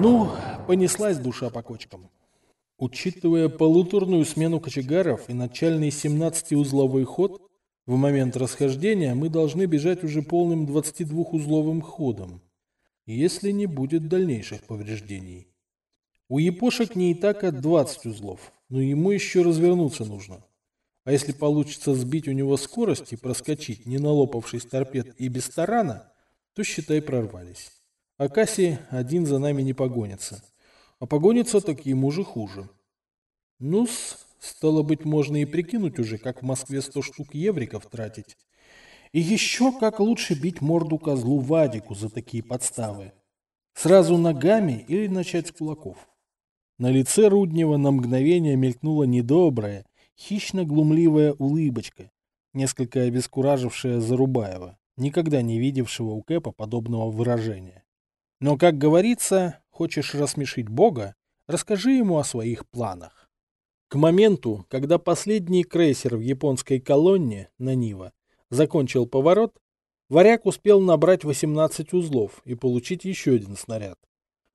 Ну, понеслась душа по кочкам. Учитывая полуторную смену кочегаров и начальный 17-узловой ход, в момент расхождения мы должны бежать уже полным 22-узловым ходом, если не будет дальнейших повреждений. У япошек не и так от 20 узлов, но ему еще развернуться нужно. А если получится сбить у него скорость и проскочить, не налопавшись торпед и без тарана, то, считай, прорвались. А Касси один за нами не погонится. А погонится так ему же хуже. Ну-с, стало быть, можно и прикинуть уже, как в Москве сто штук евриков тратить. И еще как лучше бить морду козлу Вадику за такие подставы. Сразу ногами или начать с кулаков. На лице Руднева на мгновение мелькнула недобрая, хищно-глумливая улыбочка, несколько обескуражившая Зарубаева, никогда не видевшего у Кэпа подобного выражения. Но, как говорится, хочешь рассмешить Бога, расскажи ему о своих планах. К моменту, когда последний крейсер в японской колонне, Нанива, закончил поворот, варяг успел набрать 18 узлов и получить еще один снаряд.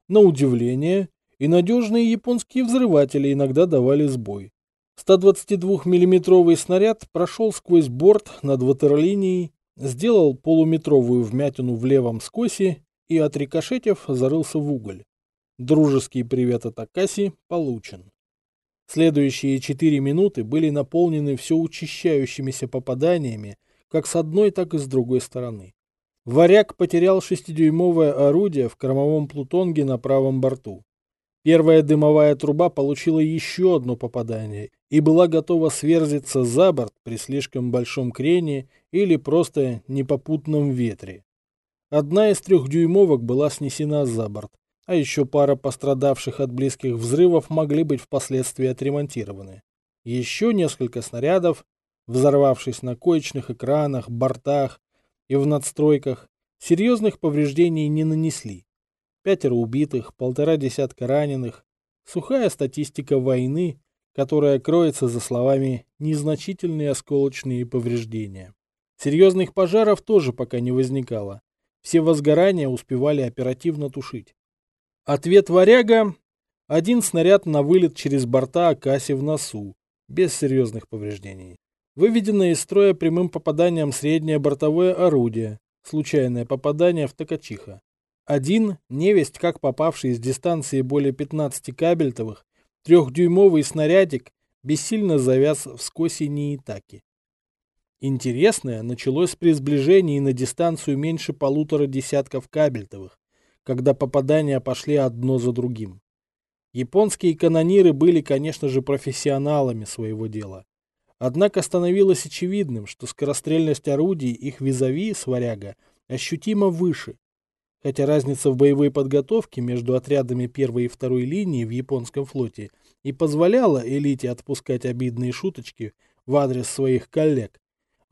На удивление, и надежные японские взрыватели иногда давали сбой. 122 миллиметровый снаряд прошел сквозь борт над ватерлинией, сделал полуметровую вмятину в левом скосе и, отрикошетив, зарылся в уголь. Дружеский привет от Акаси получен. Следующие четыре минуты были наполнены все учащающимися попаданиями, как с одной, так и с другой стороны. Варяг потерял шестидюймовое орудие в кормовом плутонге на правом борту. Первая дымовая труба получила еще одно попадание и была готова сверзиться за борт при слишком большом крене или просто непопутном ветре. Одна из трехдюймовок была снесена за борт, а еще пара пострадавших от близких взрывов могли быть впоследствии отремонтированы. Еще несколько снарядов, взорвавшись на коечных экранах, бортах и в надстройках, серьезных повреждений не нанесли. Пятеро убитых, полтора десятка раненых. Сухая статистика войны, которая кроется за словами «незначительные осколочные повреждения». Серьезных пожаров тоже пока не возникало. Все возгорания успевали оперативно тушить. Ответ варяга – один снаряд на вылет через борта Акаси в носу, без серьезных повреждений. Выведено из строя прямым попаданием среднее бортовое орудие, случайное попадание в Токачиха. Один, невесть как попавший с дистанции более 15 кабельтовых, трехдюймовый снарядик бессильно завяз в скосе Ниитаки. Интересное началось при сближении на дистанцию меньше полутора десятков кабельтовых, когда попадания пошли одно за другим. Японские канониры были, конечно же, профессионалами своего дела. Однако становилось очевидным, что скорострельность орудий их визави с варяга ощутимо выше, хотя разница в боевой подготовке между отрядами первой и второй линии в японском флоте и позволяла элите отпускать обидные шуточки в адрес своих коллег,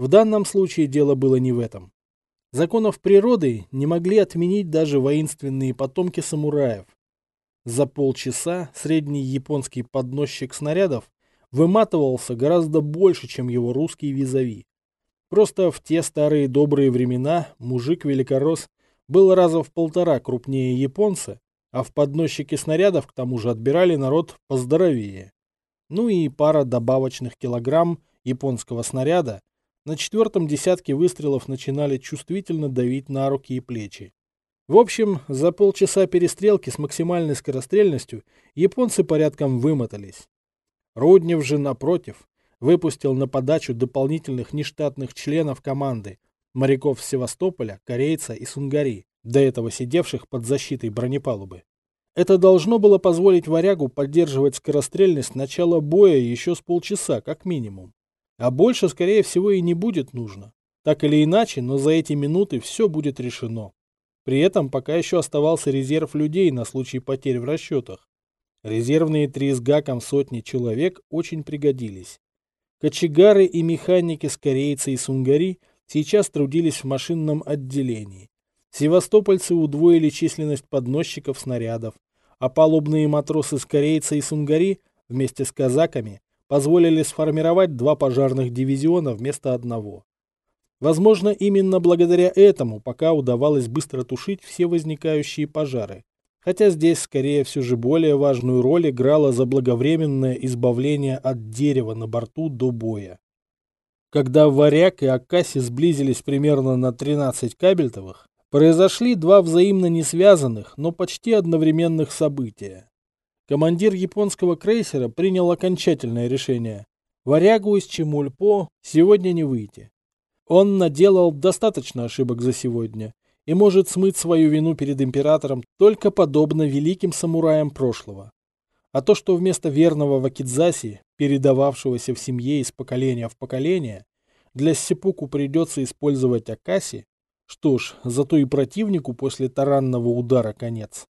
в данном случае дело было не в этом. Законов природы не могли отменить даже воинственные потомки самураев. За полчаса средний японский подносчик снарядов выматывался гораздо больше, чем его русский визави. Просто в те старые добрые времена мужик-великорос был раза в полтора крупнее японца, а в подносчике снарядов к тому же отбирали народ поздоровее. Ну и пара добавочных килограмм японского снаряда на четвертом десятке выстрелов начинали чувствительно давить на руки и плечи. В общем, за полчаса перестрелки с максимальной скорострельностью японцы порядком вымотались. Руднев же, напротив, выпустил на подачу дополнительных нештатных членов команды, моряков Севастополя, корейца и Сунгари, до этого сидевших под защитой бронепалубы. Это должно было позволить варягу поддерживать скорострельность начала боя еще с полчаса, как минимум. А больше, скорее всего, и не будет нужно. Так или иначе, но за эти минуты все будет решено. При этом пока еще оставался резерв людей на случай потерь в расчетах. Резервные три с гаком сотни человек очень пригодились. Кочегары и механики с корейца и сунгари сейчас трудились в машинном отделении. Севастопольцы удвоили численность подносчиков снарядов, а палубные матросы с корейца и сунгари вместе с казаками позволили сформировать два пожарных дивизиона вместо одного. Возможно, именно благодаря этому пока удавалось быстро тушить все возникающие пожары. хотя здесь скорее все же более важную роль играло заблаговременное избавление от дерева на борту до боя. Когда Варяг и Акаси сблизились примерно на 13 кабельтовых, произошли два взаимно не связанных, но почти одновременных события. Командир японского крейсера принял окончательное решение. Варягу из Чемульпо сегодня не выйти. Он наделал достаточно ошибок за сегодня и может смыть свою вину перед императором только подобно великим самураям прошлого. А то, что вместо верного Вакидзаси, передававшегося в семье из поколения в поколение, для Сипуку придется использовать Акаси, что ж, зато и противнику после таранного удара конец.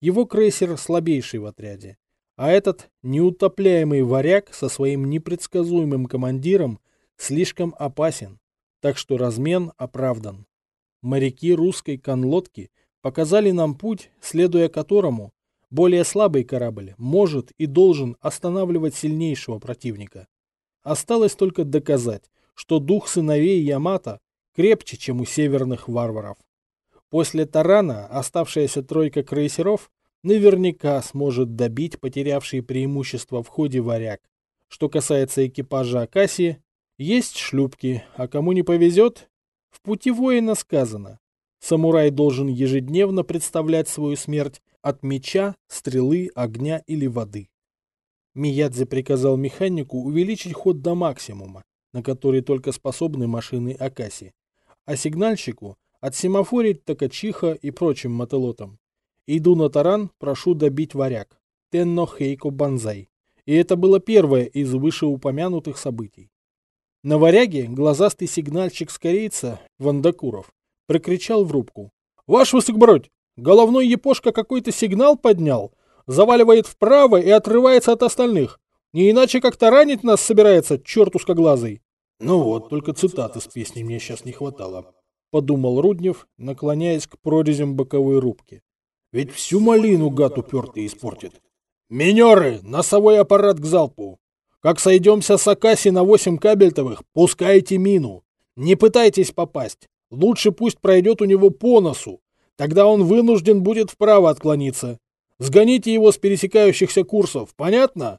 Его крейсер слабейший в отряде, а этот неутопляемый варяг со своим непредсказуемым командиром слишком опасен, так что размен оправдан. Моряки русской конлодки показали нам путь, следуя которому более слабый корабль может и должен останавливать сильнейшего противника. Осталось только доказать, что дух сыновей Ямато крепче, чем у северных варваров. После тарана оставшаяся тройка крейсеров наверняка сможет добить потерявшие преимущество в ходе варяг. Что касается экипажа Акаси, есть шлюпки, а кому не повезет, в пути воина сказано. Самурай должен ежедневно представлять свою смерть от меча, стрелы, огня или воды. Миядзе приказал механику увеличить ход до максимума, на который только способны машины Акаси, а сигнальщику отсемафорить Такачиха и прочим мотылотам. Иду на таран, прошу добить варяг. Тенно Хейко Банзай. И это было первое из вышеупомянутых событий. На варяге глазастый сигнальщик с Вандакуров, прокричал в рубку. «Ваш высокобородь, головной епошка какой-то сигнал поднял, заваливает вправо и отрывается от остальных. Не иначе как таранить нас собирается, черт узкоглазый». «Ну вот, только цитаты с песни мне сейчас не хватало», — подумал Руднев, наклоняясь к прорезям боковой рубки. «Ведь всю малину гад упертый испортит». «Минеры! Носовой аппарат к залпу! Как сойдемся с Акаси на восемь кабельтовых, пускайте мину. Не пытайтесь попасть. Лучше пусть пройдет у него по носу. Тогда он вынужден будет вправо отклониться. Сгоните его с пересекающихся курсов, понятно?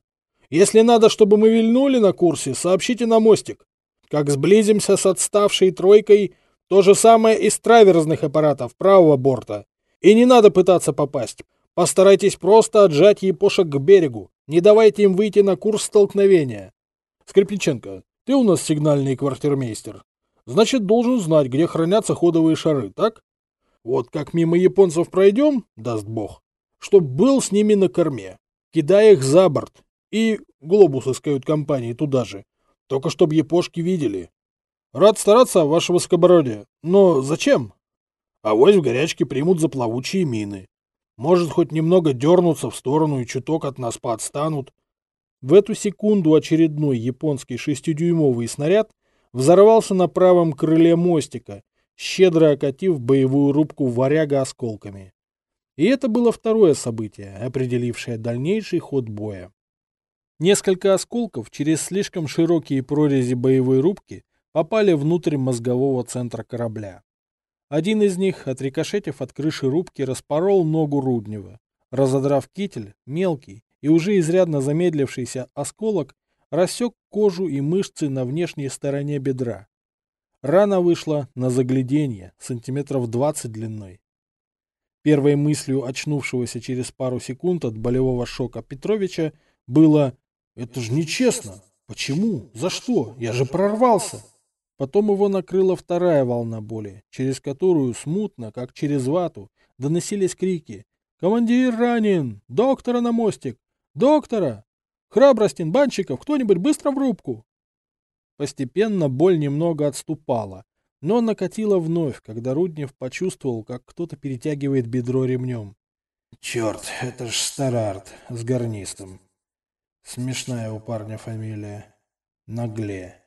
Если надо, чтобы мы вильнули на курсе, сообщите на мостик. Как сблизимся с отставшей тройкой, то же самое и с траверзных аппаратов правого борта. И не надо пытаться попасть. Постарайтесь просто отжать епошек к берегу. Не давайте им выйти на курс столкновения. Скрипниченко, ты у нас сигнальный квартирмейстер. Значит, должен знать, где хранятся ходовые шары, так? Вот как мимо японцев пройдем, даст бог, чтоб был с ними на корме, кидая их за борт. И глобус из кают-компании туда же. Только чтоб япошки видели. Рад стараться, ваше высокобородие. Но зачем? А вось в горячке примут за плавучие мины. Может, хоть немного дернуться в сторону и чуток от нас поотстанут. В эту секунду очередной японский шестидюймовый снаряд взорвался на правом крыле мостика, щедро окатив боевую рубку варяга осколками. И это было второе событие, определившее дальнейший ход боя. Несколько осколков через слишком широкие прорези боевой рубки попали внутрь мозгового центра корабля. Один из них, отрикошетив от крыши рубки, распорол ногу Руднева. Разодрав китель, мелкий и уже изрядно замедлившийся осколок рассек кожу и мышцы на внешней стороне бедра. Рана вышла на загляденье, сантиметров 20 длиной. Первой мыслью очнувшегося через пару секунд от болевого шока Петровича было «Это же нечестно! Почему? За что? Я же прорвался!» Потом его накрыла вторая волна боли, через которую смутно, как через вату, доносились крики. «Командир ранен! Доктора на мостик! Доктора! Храбростин, Банщиков, кто-нибудь быстро в рубку!» Постепенно боль немного отступала, но накатила вновь, когда Руднев почувствовал, как кто-то перетягивает бедро ремнем. «Черт, это ж Старард с гарнистом. Смешная у парня фамилия. Нагле».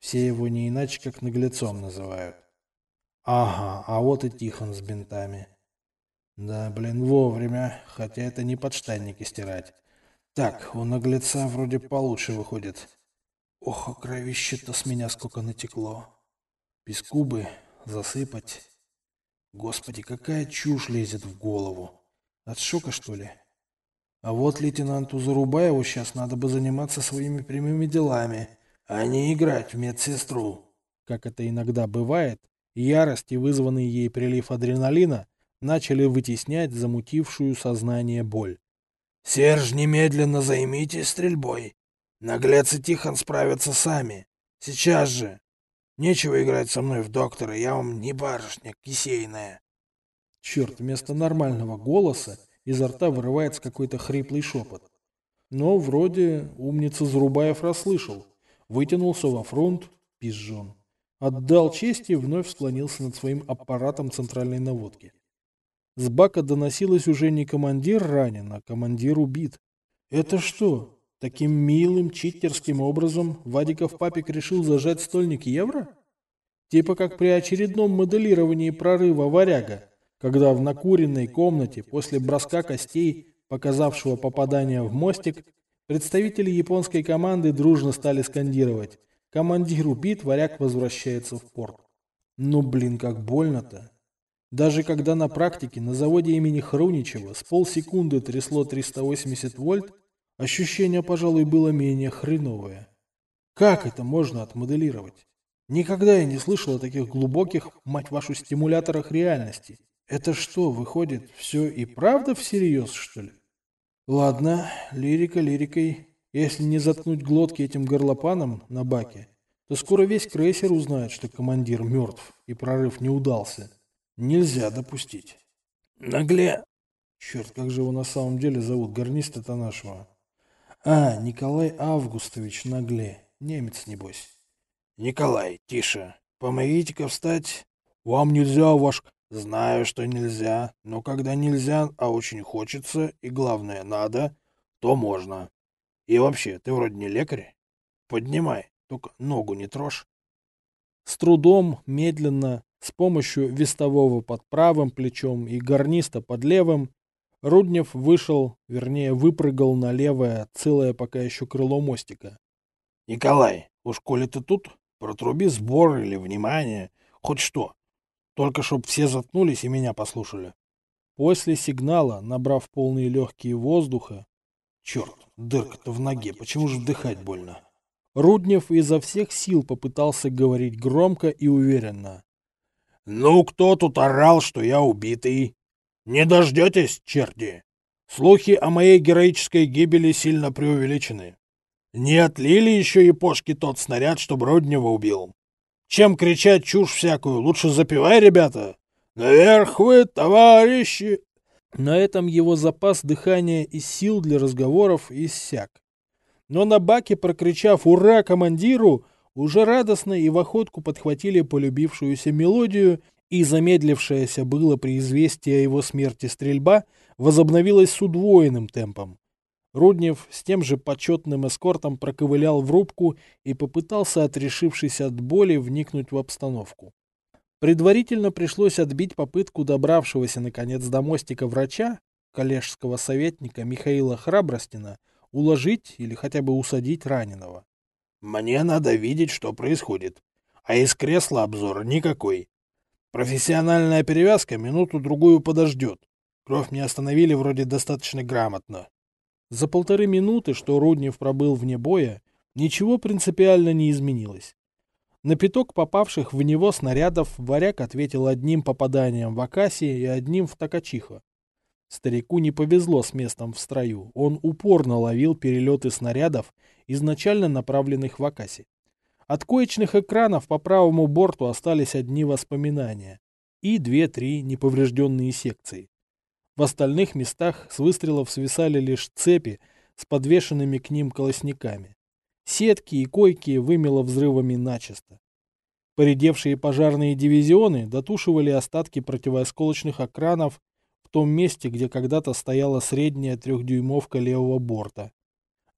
Все его не иначе, как наглецом называют. Ага, а вот и Тихон с бинтами. Да, блин, вовремя, хотя это не подштанники стирать. Так, у наглеца вроде получше выходит. Ох, а кровище-то с меня сколько натекло. Песку бы засыпать. Господи, какая чушь лезет в голову. От шока, что ли? А вот лейтенанту Зарубаеву сейчас надо бы заниматься своими прямыми делами, а не играть в медсестру. Как это иногда бывает, ярость и вызванный ей прилив адреналина начали вытеснять замутившую сознание боль. «Серж, немедленно займитесь стрельбой. Наглец и Тихон справятся сами. Сейчас же. Нечего играть со мной в доктора, я вам не барышня кисейная». Черт, вместо нормального голоса изо рта вырывается какой-то хриплый шепот. Но вроде умница Зарубаев расслышал. Вытянулся во фронт, пизжон. Отдал честь и вновь склонился над своим аппаратом центральной наводки. С бака доносилось уже не командир ранен, а командир убит. Это что, таким милым, читерским образом Вадиков папик решил зажать стольник евро? Типа как при очередном моделировании прорыва варяга, когда в накуренной комнате после броска костей, показавшего попадание в мостик, представители японской команды дружно стали скандировать «Командир убит, варяг возвращается в порт». Ну блин, как больно-то. Даже когда на практике на заводе имени Хруничева с полсекунды трясло 380 вольт, ощущение, пожалуй, было менее хреновое. Как это можно отмоделировать? Никогда я не слышал о таких глубоких, мать вашу, стимуляторах реальности. Это что, выходит, все и правда всерьез, что ли? Ладно, лирика лирикой. Если не заткнуть глотки этим горлопанам на баке, то скоро весь крейсер узнает, что командир мертв и прорыв не удался. Нельзя допустить. Нагле... Черт, как же его на самом деле зовут, гарниста-то нашего? А, Николай Августович Нагле. Немец, небось. Николай, тише. Помогите-ка встать. Вам нельзя, ваш... Знаю, что нельзя, но когда нельзя, а очень хочется, и главное, надо, то можно. И вообще, ты вроде не лекарь. Поднимай, только ногу не трожь. С трудом, медленно, с помощью вестового под правым плечом и гарниста под левым, Руднев вышел, вернее, выпрыгал на левое, целое пока еще крыло мостика. — Николай, уж коли ты тут, протруби сбор или внимание, хоть что. Только чтоб все заткнулись и меня послушали. После сигнала, набрав полные легкие воздуха, черт, дырка-то в ноге, почему же вдыхать больно? Руднев изо всех сил попытался говорить громко и уверенно. «Ну, кто тут орал, что я убитый? Не дождетесь, черти? Слухи о моей героической гибели сильно преувеличены. Не отлили еще и пошки тот снаряд, что Броднева убил. Чем кричать чушь всякую, лучше запивай, ребята. Наверх вы, товарищи!» На этом его запас дыхания и сил для разговоров иссяк. Но на баке, прокричав «Ура командиру!», уже радостно и в охотку подхватили полюбившуюся мелодию, и замедлившаяся было при известии о его смерти стрельба возобновилась с удвоенным темпом. Руднев с тем же почетным эскортом проковылял в рубку и попытался, отрешившись от боли, вникнуть в обстановку. Предварительно пришлось отбить попытку добравшегося наконец до мостика врача, коллежского советника Михаила Храбростина, уложить или хотя бы усадить раненого. «Мне надо видеть, что происходит, а из кресла обзора никакой. Профессиональная перевязка минуту-другую подождет. Кровь мне остановили вроде достаточно грамотно. За полторы минуты, что Руднев пробыл вне боя, ничего принципиально не изменилось. На пяток попавших в него снарядов варяг ответил одним попаданием в Акаси и одним в Токачиха. Старику не повезло с местом в строю. Он упорно ловил перелеты снарядов, изначально направленных в Акаси. От коечных экранов по правому борту остались одни воспоминания и две-три неповрежденные секции. В остальных местах с выстрелов свисали лишь цепи с подвешенными к ним колосниками. Сетки и койки вымело взрывами начисто. Поредевшие пожарные дивизионы дотушивали остатки противоосколочных экранов в том месте, где когда-то стояла средняя трехдюймовка левого борта.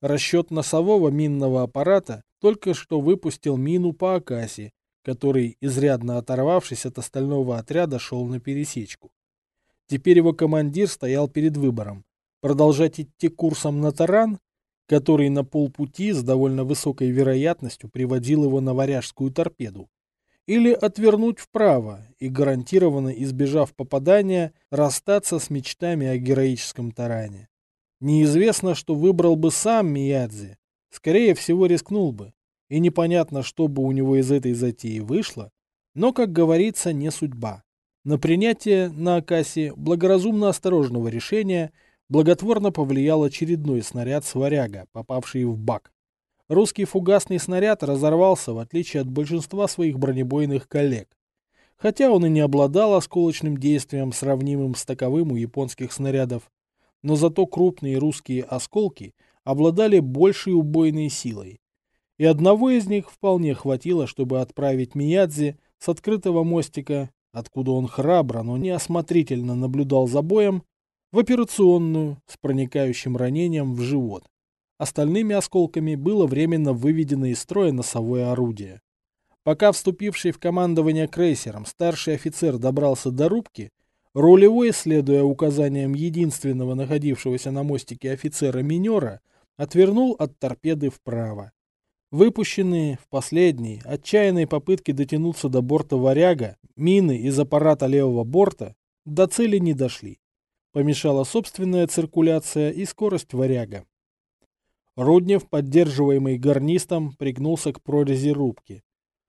Расчет носового минного аппарата только что выпустил мину по Акаси, который, изрядно оторвавшись от остального отряда, шел на пересечку. Теперь его командир стоял перед выбором – продолжать идти курсом на таран, который на полпути с довольно высокой вероятностью приводил его на варяжскую торпеду, или отвернуть вправо и, гарантированно избежав попадания, расстаться с мечтами о героическом таране. Неизвестно, что выбрал бы сам Миядзи. Скорее всего, рискнул бы. И непонятно, что бы у него из этой затеи вышло, но, как говорится, не судьба. На принятие на Акасе благоразумно осторожного решения благотворно повлиял очередной снаряд «Сваряга», попавший в бак. Русский фугасный снаряд разорвался, в отличие от большинства своих бронебойных коллег. Хотя он и не обладал осколочным действием, сравнимым с таковым у японских снарядов, но зато крупные русские осколки обладали большей убойной силой. И одного из них вполне хватило, чтобы отправить Миядзи с открытого мостика, откуда он храбро, но неосмотрительно наблюдал за боем, в операционную с проникающим ранением в живот. Остальными осколками было временно выведено из строя носовое орудие. Пока вступивший в командование крейсером старший офицер добрался до рубки, рулевой, следуя указаниям единственного находившегося на мостике офицера-минера, отвернул от торпеды вправо. Выпущенные в последней, отчаянной попытке дотянуться до борта «Варяга», мины из аппарата левого борта до цели не дошли. Помешала собственная циркуляция и скорость «Варяга». Руднев, поддерживаемый гарнистом, пригнулся к прорези рубки.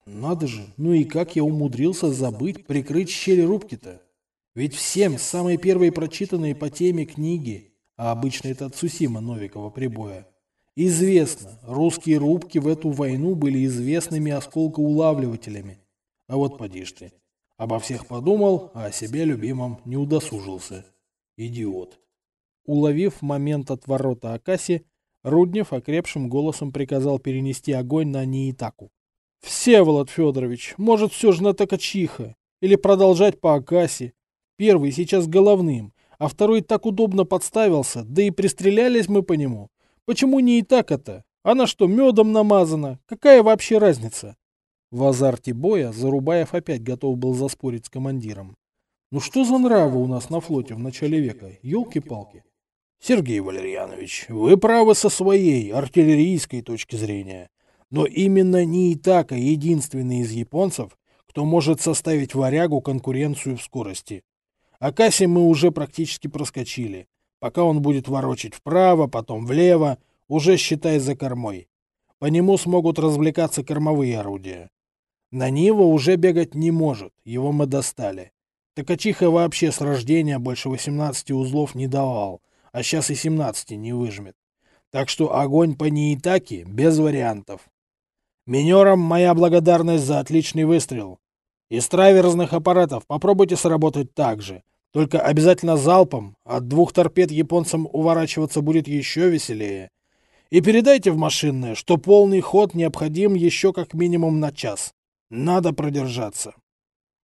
«Надо же, ну и как я умудрился забыть прикрыть щель рубки-то? Ведь всем самые первые прочитанные по теме книги, а обычно это Цусима Новикова прибоя, Известно, русские рубки в эту войну были известными осколкоулавливателями. А вот поди ты. Обо всех подумал, а о себе любимом не удосужился. Идиот. Уловив момент отворота Акаси, Руднев окрепшим голосом приказал перенести огонь на Ниитаку. «Всеволод Федорович, может, все же на Токачиха? Или продолжать по Акаси? Первый сейчас головным, а второй так удобно подставился, да и пристрелялись мы по нему. Почему не и так это? Она что, медом намазана? Какая вообще разница? В азарте боя Зарубаев опять готов был заспорить с командиром. Ну что за нравы у нас на флоте в начале века? Ёлки-палки. Сергей Валерьянович, вы правы со своей артиллерийской точки зрения. Но именно не Итака единственный из японцев, кто может составить варягу конкуренцию в скорости. Акаси мы уже практически проскочили. Пока он будет ворочать вправо, потом влево, уже считай за кормой. По нему смогут развлекаться кормовые орудия. На Нива уже бегать не может, его мы достали. Токачиха вообще с рождения больше 18 узлов не давал, а сейчас и 17 не выжмет. Так что огонь по Ниитаке без вариантов. Минерам моя благодарность за отличный выстрел. Из траверзных аппаратов попробуйте сработать так же. Только обязательно залпом, от двух торпед японцам уворачиваться будет еще веселее. И передайте в машинное, что полный ход необходим еще как минимум на час. Надо продержаться.